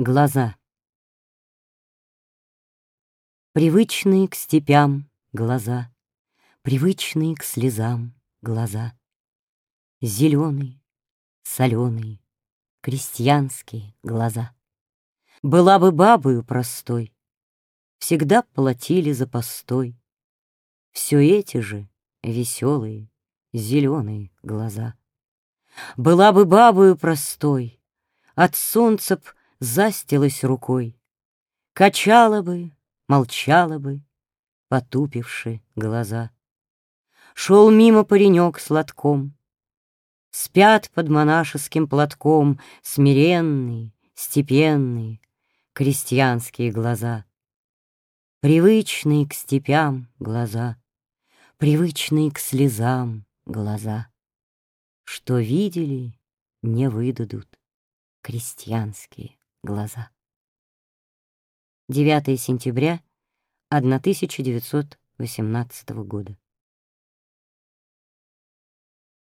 Глаза. Привычные к степям глаза, Привычные к слезам глаза. Зеленые, соленые, крестьянские глаза. Была бы бабою простой, Всегда платили за постой. Все эти же веселые, зеленые глаза. Была бы бабою простой, От солнца б застилась рукой, Качала бы, молчала бы, потупивши глаза. Шел мимо паренек с лотком, Спят под монашеским платком Смиренные, степенные, крестьянские глаза. Привычные к степям глаза, Привычные к слезам глаза. Что видели, не выдадут крестьянские глаза. 9 сентября 1918 года.